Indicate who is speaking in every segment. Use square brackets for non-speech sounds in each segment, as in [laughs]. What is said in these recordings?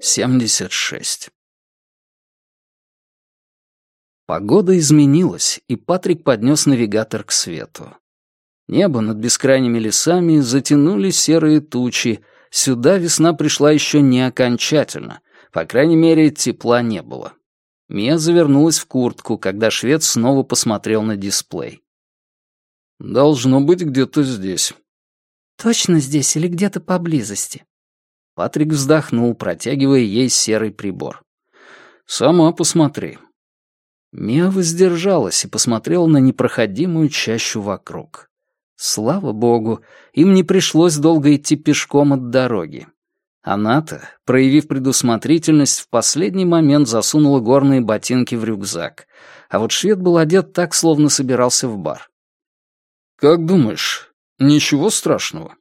Speaker 1: Семьдесят шесть. Погода изменилась, и Патрик поднес навигатор к свету. Небо над бескрайними лесами затянули серые тучи, сюда весна пришла еще не окончательно, по крайней мере, тепла не было. Мия завернулась в куртку, когда швед снова посмотрел на дисплей. «Должно быть где-то здесь».
Speaker 2: «Точно здесь или где-то поблизости?»
Speaker 1: Патрик вздохнул, протягивая ей серый прибор. «Сама посмотри». Мия воздержалась и посмотрела на непроходимую чащу вокруг. Слава богу, им не пришлось долго идти пешком от дороги. Она-то, проявив предусмотрительность, в последний момент засунула горные ботинки в рюкзак, а вот швед был одет так, словно собирался в бар. «Как думаешь, ничего страшного?»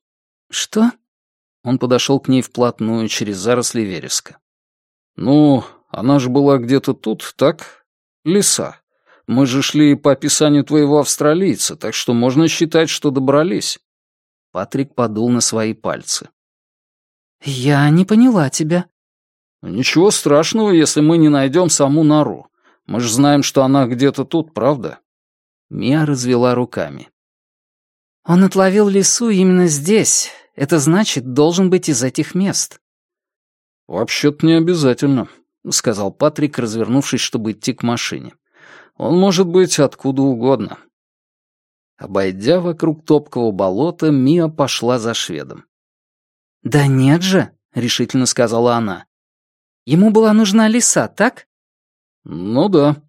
Speaker 2: «Что?»
Speaker 1: Он подошел к ней вплотную через заросли вереска. «Ну, она же была где-то тут, так? Леса. Мы же шли по описанию твоего австралийца, так что можно считать, что добрались». Патрик подул на свои пальцы.
Speaker 2: «Я не поняла тебя».
Speaker 1: «Ничего страшного, если мы не найдем саму нору. Мы же знаем, что она где-то тут, правда?» Мия развела руками.
Speaker 2: «Он отловил лесу именно здесь. Это значит, должен быть из этих мест».
Speaker 1: «Вообще-то не обязательно», — сказал Патрик, развернувшись, чтобы идти к машине. «Он может быть откуда угодно». Обойдя вокруг топкого болота, Мия пошла за шведом.
Speaker 2: «Да нет же», — решительно сказала она. «Ему была нужна лиса, так?»
Speaker 1: «Ну да».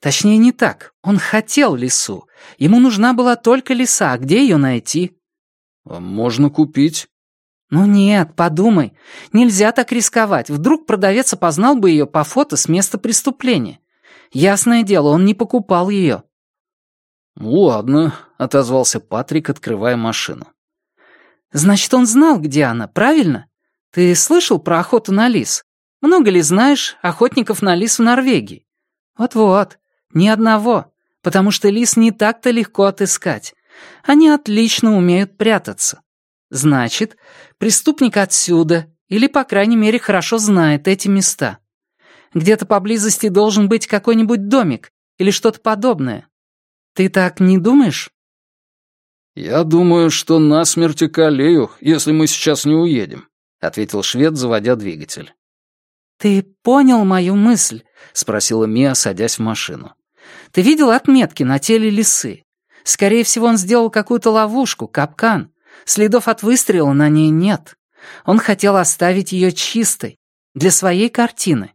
Speaker 2: «Точнее, не так. Он хотел лису. Ему нужна была только лиса. А где ее найти?»
Speaker 1: «А «Можно купить».
Speaker 2: «Ну нет, подумай. Нельзя так рисковать. Вдруг продавец опознал бы ее по фото с места преступления. Ясное дело, он не покупал ее».
Speaker 1: «Ну ладно», — отозвался Патрик, открывая машину.
Speaker 2: Значит, он знал, где она, правильно? Ты слышал про охоту на лис? Много ли знаешь охотников на лис в Норвегии? Вот-вот, ни одного, потому что лис не так-то легко отыскать. Они отлично умеют прятаться. Значит, преступник отсюда, или, по крайней мере, хорошо знает эти места. Где-то поблизости должен быть какой-нибудь домик или что-то подобное. Ты так не думаешь?
Speaker 1: «Я думаю, что насмерть околею, если мы сейчас не уедем», — ответил швед, заводя двигатель.
Speaker 2: «Ты понял мою мысль?» — спросила Мия, садясь в машину. «Ты видел отметки на теле лисы? Скорее всего, он сделал какую-то ловушку, капкан. Следов от выстрела на ней нет. Он хотел оставить ее чистой, для своей картины.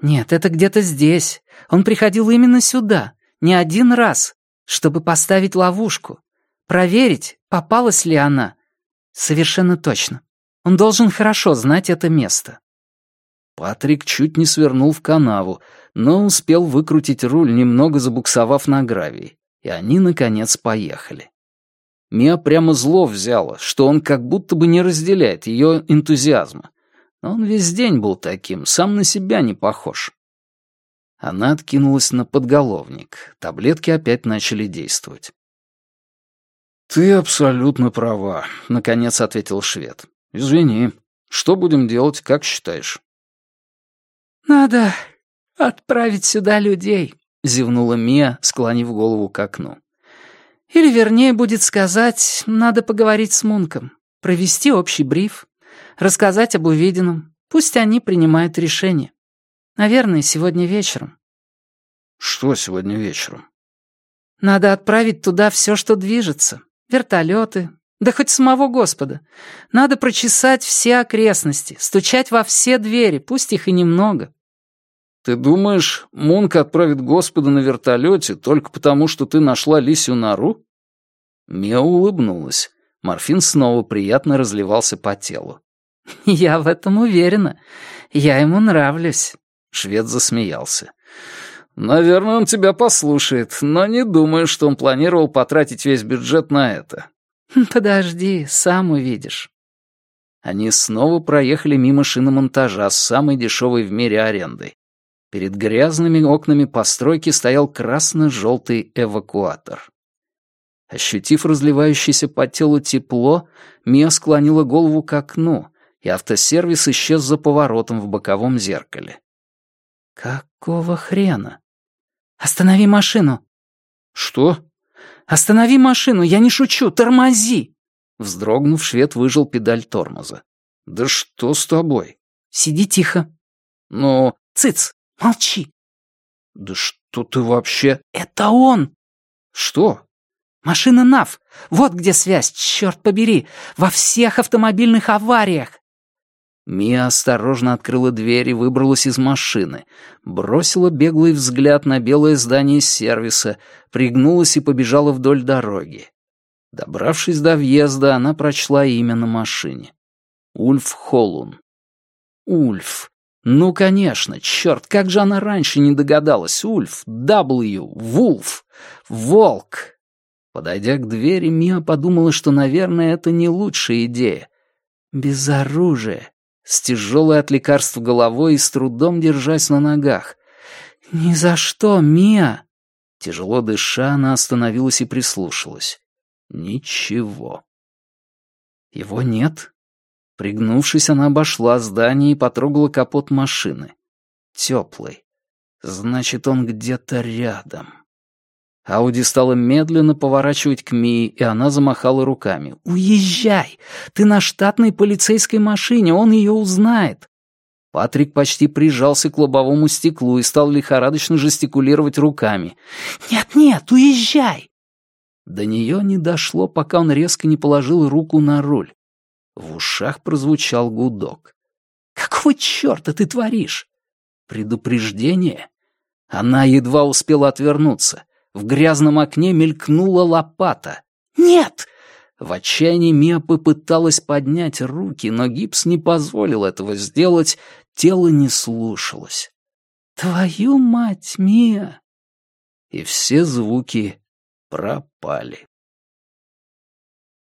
Speaker 2: Нет, это где-то здесь. Он приходил именно сюда, не один раз, чтобы поставить ловушку. Проверить, попалась ли она. Совершенно точно. Он должен хорошо знать это место.
Speaker 1: Патрик чуть не свернул в канаву, но успел выкрутить руль, немного забуксовав на гравии, и они, наконец, поехали. Мия прямо зло взяла, что он как будто бы не разделяет ее энтузиазма. Но он весь день был таким, сам на себя не похож. Она откинулась на подголовник. Таблетки опять начали действовать. «Ты абсолютно права», — наконец ответил швед. «Извини. Что будем делать, как считаешь?»
Speaker 2: «Надо отправить сюда людей», — зевнула Мия, склонив голову к окну. «Или, вернее, будет сказать, надо поговорить с Мунком, провести общий бриф, рассказать об увиденном. Пусть они принимают решение. Наверное, сегодня вечером».
Speaker 1: «Что сегодня вечером?»
Speaker 2: «Надо отправить туда все, что движется. Вертолеты, да хоть самого Господа. Надо прочесать все окрестности, стучать во все двери, пусть их и немного.
Speaker 1: Ты думаешь, Мунка отправит Господа на вертолете только потому, что ты нашла лисью нору? Мия улыбнулась. Морфин снова приятно разливался по телу. [laughs]
Speaker 2: «Я в этом уверена. Я ему нравлюсь».
Speaker 1: Швед засмеялся. «Наверное, он тебя послушает, но не думаю, что он планировал потратить весь бюджет на это». [laughs]
Speaker 2: «Подожди, сам увидишь».
Speaker 1: Они снова проехали мимо шиномонтажа с самой дешевой в мире арендой. Перед грязными окнами постройки стоял красно-желтый эвакуатор. Ощутив разливающееся по телу тепло, Мия склонила голову к окну, и автосервис исчез за поворотом в боковом зеркале.
Speaker 2: «Какого хрена? Останови машину!»
Speaker 1: «Что?»
Speaker 2: «Останови машину, я не шучу, тормози!»
Speaker 1: Вздрогнув, швед выжал педаль тормоза. «Да что с тобой?»
Speaker 2: «Сиди тихо».
Speaker 1: «Но...»
Speaker 2: «Цыц, молчи».
Speaker 1: «Да что ты вообще...»
Speaker 2: «Это он!»
Speaker 1: «Что?»
Speaker 2: «Машина НАВ. Вот где связь, черт побери. Во всех автомобильных авариях.
Speaker 1: Мия осторожно открыла дверь и выбралась из машины, бросила беглый взгляд на белое здание сервиса, пригнулась и побежала вдоль дороги. Добравшись до въезда, она прочла имя на машине. Ульф Холун. Ульф. Ну, конечно, черт, как же она раньше не догадалась. Ульф, W, Вулф, Волк. Подойдя к двери, Мия подумала, что, наверное, это не лучшая идея. Без оружия с тяжелой от лекарств головой и с трудом держась на ногах. «Ни за что, Мия!» Тяжело дыша, она остановилась и прислушалась. Ничего. Его нет. Пригнувшись, она обошла здание и потрогала капот машины. Теплый. Значит, он где-то рядом. Ауди стала медленно поворачивать к Мии, и она замахала руками. «Уезжай! Ты на штатной полицейской машине, он ее узнает!» Патрик почти прижался к лобовому стеклу и стал лихорадочно жестикулировать руками. «Нет-нет, уезжай!» До нее не дошло, пока он резко не положил руку на руль. В ушах прозвучал гудок. «Какого черта ты творишь?» «Предупреждение?» Она едва успела отвернуться. В грязном окне мелькнула лопата. «Нет!» В отчаянии Мия попыталась поднять руки, но гипс не позволил этого сделать, тело не слушалось. «Твою мать, Мия!» И все звуки пропали.